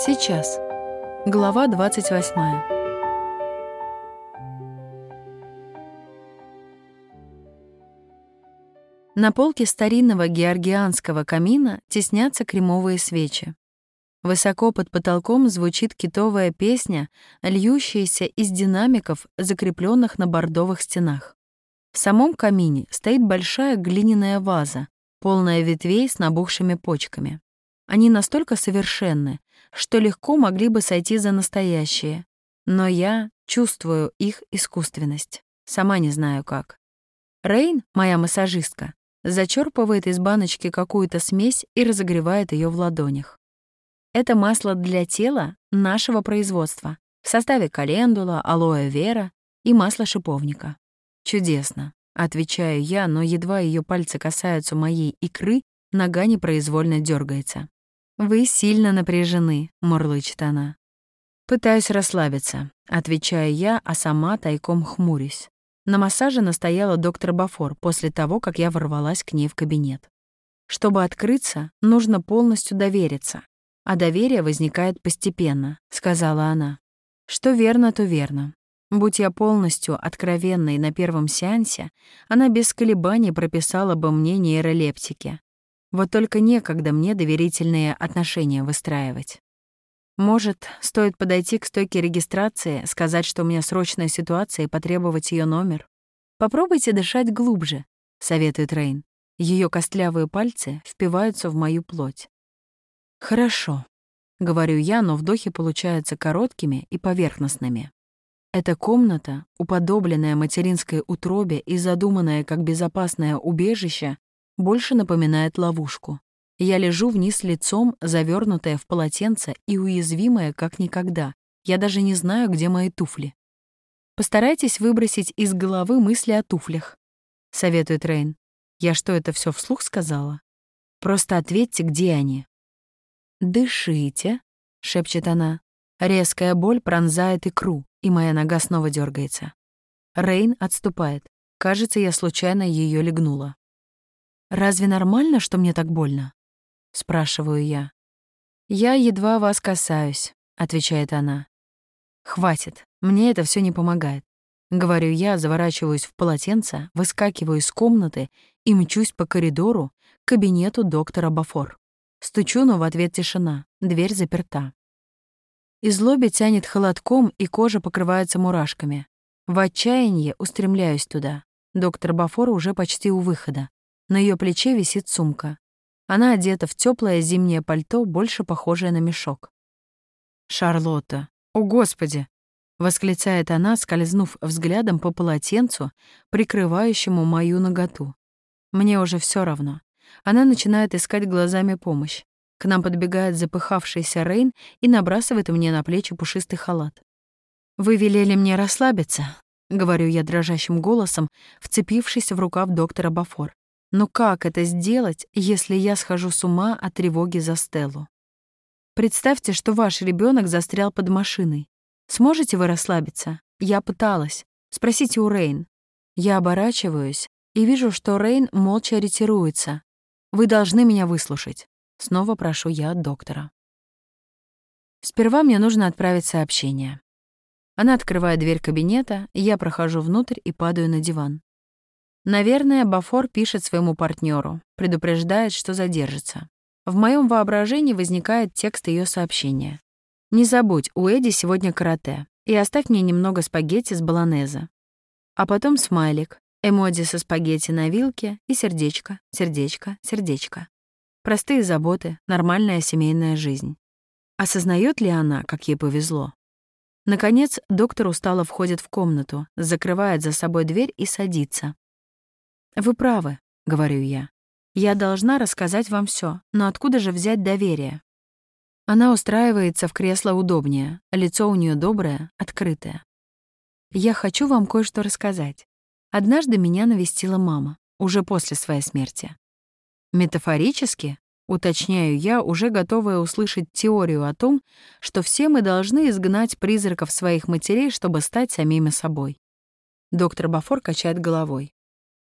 Сейчас. Глава 28. На полке старинного георгианского камина теснятся кремовые свечи. Высоко под потолком звучит китовая песня, льющаяся из динамиков, закрепленных на бордовых стенах. В самом камине стоит большая глиняная ваза, полная ветвей с набухшими почками. Они настолько совершенны, что легко могли бы сойти за настоящие. Но я чувствую их искусственность. Сама не знаю как. Рейн, моя массажистка, зачерпывает из баночки какую-то смесь и разогревает ее в ладонях. Это масло для тела нашего производства в составе календула, алоэ вера и масла шиповника. Чудесно, отвечаю я, но едва ее пальцы касаются моей икры, нога непроизвольно дергается. «Вы сильно напряжены», — мурлычет она. Пытаюсь расслабиться, отвечаю я, а сама тайком хмурюсь. На массаже настояла доктор Бафор после того, как я ворвалась к ней в кабинет. Чтобы открыться, нужно полностью довериться, а доверие возникает постепенно, сказала она. Что верно, то верно. Будь я полностью откровенной на первом сеансе, она без колебаний прописала бы мне нейролептики, вот только некогда мне доверительные отношения выстраивать. Может, стоит подойти к стойке регистрации, сказать, что у меня срочная ситуация и потребовать ее номер? Попробуйте дышать глубже, советует Рейн. Ее костлявые пальцы впиваются в мою плоть. Хорошо, говорю я, но вдохи получаются короткими и поверхностными. Эта комната, уподобленная материнской утробе и задуманная как безопасное убежище, больше напоминает ловушку. Я лежу вниз лицом, завернутая в полотенце и уязвимая, как никогда. Я даже не знаю, где мои туфли. Постарайтесь выбросить из головы мысли о туфлях, советует Рейн. Я что, это все вслух сказала? Просто ответьте, где они. Дышите, шепчет она. Резкая боль пронзает икру, и моя нога снова дергается. Рейн отступает. Кажется, я случайно ее легнула. «Разве нормально, что мне так больно?» — спрашиваю я. «Я едва вас касаюсь», — отвечает она. «Хватит, мне это все не помогает». Говорю я, заворачиваюсь в полотенце, выскакиваю из комнаты и мчусь по коридору к кабинету доктора Бафор. Стучу, но в ответ тишина, дверь заперта. Из лоби тянет холодком, и кожа покрывается мурашками. В отчаянии устремляюсь туда. Доктор Бафор уже почти у выхода. На ее плече висит сумка. Она одета в теплое зимнее пальто, больше похожее на мешок. «Шарлотта! О, Господи!» — восклицает она, скользнув взглядом по полотенцу, прикрывающему мою ноготу. Мне уже все равно. Она начинает искать глазами помощь. К нам подбегает запыхавшийся Рейн и набрасывает мне на плечи пушистый халат. «Вы велели мне расслабиться», — говорю я дрожащим голосом, вцепившись в рукав доктора Бафор. Но как это сделать, если я схожу с ума от тревоги за Стеллу? Представьте, что ваш ребенок застрял под машиной. Сможете вы расслабиться? Я пыталась. Спросите у Рейн. Я оборачиваюсь и вижу, что Рейн молча ретируется. Вы должны меня выслушать. Снова прошу я от доктора. Сперва мне нужно отправить сообщение. Она открывает дверь кабинета, я прохожу внутрь и падаю на диван. Наверное, Бафор пишет своему партнеру, предупреждает, что задержится. В моем воображении возникает текст ее сообщения. «Не забудь, у Эдди сегодня карате, и оставь мне немного спагетти с болонеза». А потом смайлик, эмодзи со спагетти на вилке и сердечко, сердечко, сердечко. Простые заботы, нормальная семейная жизнь. Осознает ли она, как ей повезло? Наконец, доктор устало входит в комнату, закрывает за собой дверь и садится. «Вы правы», — говорю я. «Я должна рассказать вам все, но откуда же взять доверие?» Она устраивается в кресло удобнее, лицо у нее доброе, открытое. «Я хочу вам кое-что рассказать. Однажды меня навестила мама, уже после своей смерти. Метафорически, уточняю я, уже готовая услышать теорию о том, что все мы должны изгнать призраков своих матерей, чтобы стать самими собой. Доктор Бафор качает головой.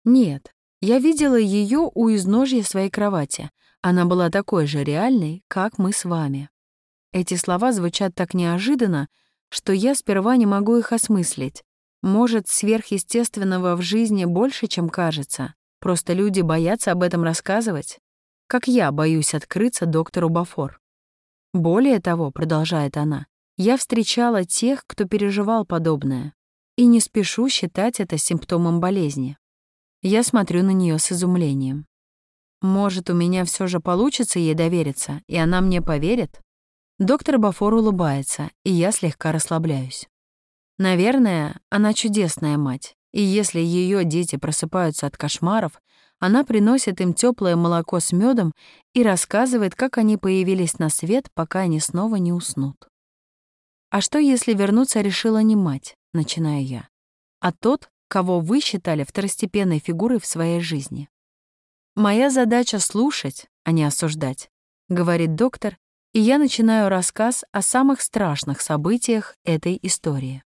Нет, я видела ее у изножья своей кровати. Она была такой же реальной, как мы с вами. Эти слова звучат так неожиданно, что я сперва не могу их осмыслить. Может, сверхъестественного в жизни больше, чем кажется. Просто люди боятся об этом рассказывать. Как я боюсь открыться доктору Бафор. Более того, продолжает она, я встречала тех, кто переживал подобное, и не спешу считать это симптомом болезни. Я смотрю на нее с изумлением. Может, у меня все же получится ей довериться, и она мне поверит? Доктор Бафор улыбается, и я слегка расслабляюсь. Наверное, она чудесная мать, и если ее дети просыпаются от кошмаров, она приносит им теплое молоко с медом и рассказывает, как они появились на свет, пока они снова не уснут. А что, если вернуться решила не мать, начинаю я, а тот, кого вы считали второстепенной фигурой в своей жизни? Моя задача — слушать, а не осуждать, говорит доктор, и я начинаю рассказ о самых страшных событиях этой истории.